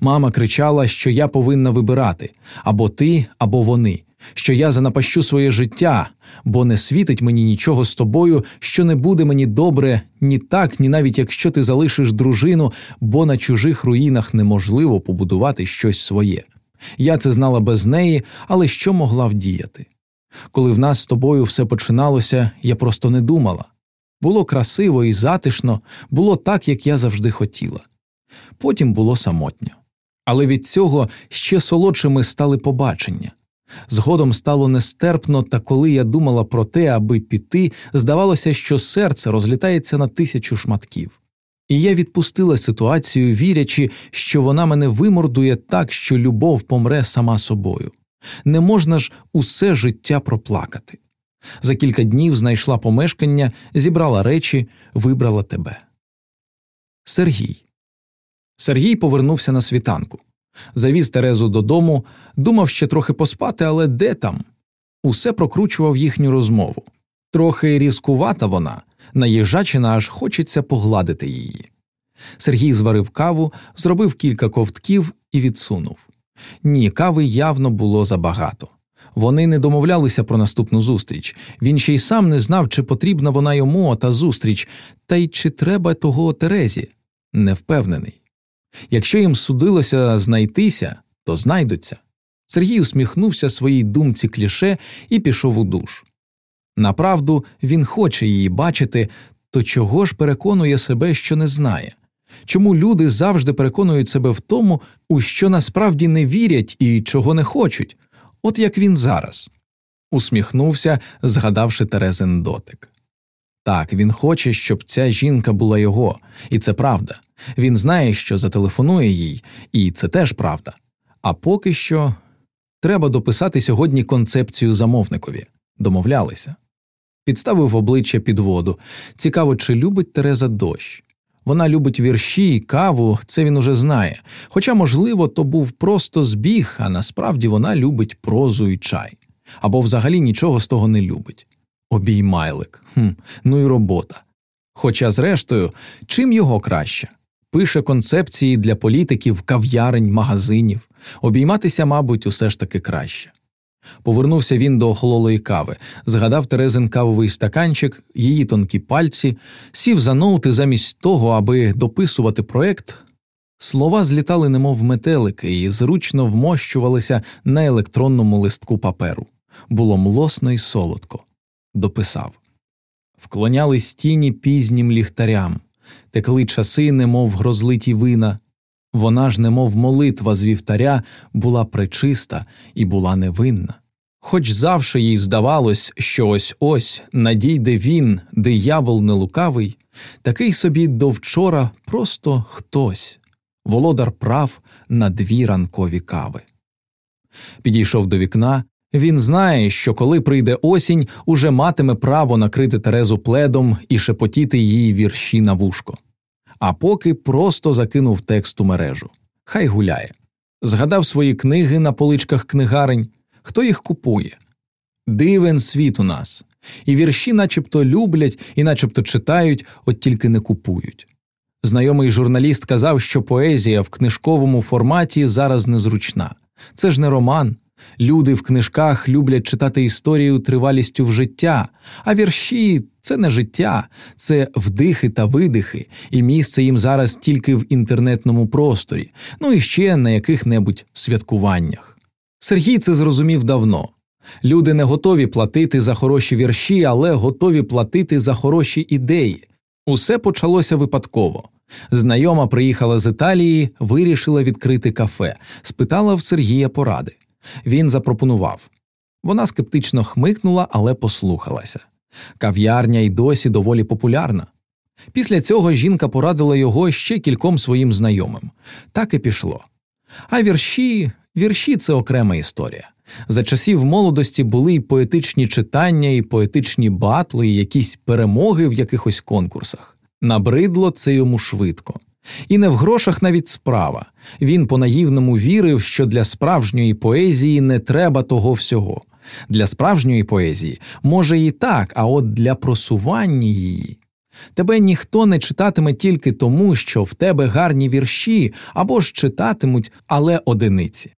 Мама кричала, що я повинна вибирати або ти, або вони, що я занапащу своє життя, бо не світить мені нічого з тобою, що не буде мені добре ні так, ні навіть якщо ти залишиш дружину, бо на чужих руїнах неможливо побудувати щось своє. Я це знала без неї, але що могла вдіяти? Коли в нас з тобою все починалося, я просто не думала. Було красиво і затишно, було так, як я завжди хотіла. Потім було самотньо. Але від цього ще солодшими стали побачення. Згодом стало нестерпно, та коли я думала про те, аби піти, здавалося, що серце розлітається на тисячу шматків. І я відпустила ситуацію, вірячи, що вона мене вимордує так, що любов помре сама собою. Не можна ж усе життя проплакати. За кілька днів знайшла помешкання, зібрала речі, вибрала тебе. Сергій. Сергій повернувся на світанку. Завіз Терезу додому, думав ще трохи поспати, але де там? Усе прокручував їхню розмову. Трохи різкувата вона, наїжачина аж хочеться погладити її. Сергій зварив каву, зробив кілька ковтків і відсунув. Ні, кави явно було забагато. Вони не домовлялися про наступну зустріч. Він ще й сам не знав, чи потрібна вона йому та зустріч, та й чи треба того Терезі. Не впевнений. Якщо їм судилося знайтися, то знайдуться. Сергій усміхнувся своїй думці кліше і пішов у душ. Направду він хоче її бачити, то чого ж переконує себе, що не знає? Чому люди завжди переконують себе в тому, у що насправді не вірять і чого не хочуть, от як він зараз? Усміхнувся, згадавши Терезин дотик. Так, він хоче, щоб ця жінка була його, і це правда. Він знає, що зателефонує їй, і це теж правда. А поки що треба дописати сьогодні концепцію замовникові домовлялися. Підставив обличчя під воду. Цікаво, чи любить Тереза дощ. Вона любить вірші, каву, це він уже знає. Хоча, можливо, то був просто збіг, а насправді вона любить прозу і чай. Або взагалі нічого з того не любить. Обіймайлик, хм, ну і робота. Хоча, зрештою, чим його краще? Пише концепції для політиків, кав'ярень, магазинів, обійматися, мабуть, усе ж таки краще. Повернувся він до охололої кави, згадав Терезин кавовий стаканчик, її тонкі пальці, сів за ноути замість того, аби дописувати проект. Слова злітали, немов метелики, і зручно вмощувалися на електронному листку паперу. Було млосно і солодко. Дописав. Вклоняли стіні пізнім ліхтарям, текли часи, немов грозлиті вина. Вона ж, немов молитва з вівтаря, була пречиста і була невинна. Хоч завше їй здавалось, що ось ось надійде він, диявол нелукавий, такий собі до вчора просто хтось, володар прав на дві ранкові кави. Підійшов до вікна. Він знає, що коли прийде осінь, уже матиме право накрити Терезу пледом і шепотіти її вірші на вушко а поки просто закинув текст у мережу. Хай гуляє. Згадав свої книги на поличках книгарень, хто їх купує. Дивен світ у нас, і вірші начебто люблять і начебто читають, от тільки не купують. Знайомий журналіст казав, що поезія в книжковому форматі зараз незручна. Це ж не роман, Люди в книжках люблять читати історію тривалістю в життя, а вірші це не життя, це вдихи та видихи, і місце їм зараз тільки в інтернетному просторі, ну і ще на яких-небудь святкуваннях. Сергій це зрозумів давно. Люди не готові платити за хороші вірші, але готові платити за хороші ідеї. Усе почалося випадково. Знайома приїхала з Італії, вирішила відкрити кафе, спитала в Сергія поради. Він запропонував. Вона скептично хмикнула, але послухалася. Кав'ярня й досі доволі популярна. Після цього жінка порадила його ще кільком своїм знайомим. Так і пішло. А вірші, вірші це окрема історія. За часів молодості були й поетичні читання, і поетичні батли, і якісь перемоги в якихось конкурсах. Набридло це йому швидко. І не в грошах навіть справа. Він по наївному вірив, що для справжньої поезії не треба того всього. Для справжньої поезії може і так, а от для просування її. Тебе ніхто не читатиме тільки тому, що в тебе гарні вірші, або ж читатимуть, але одиниці.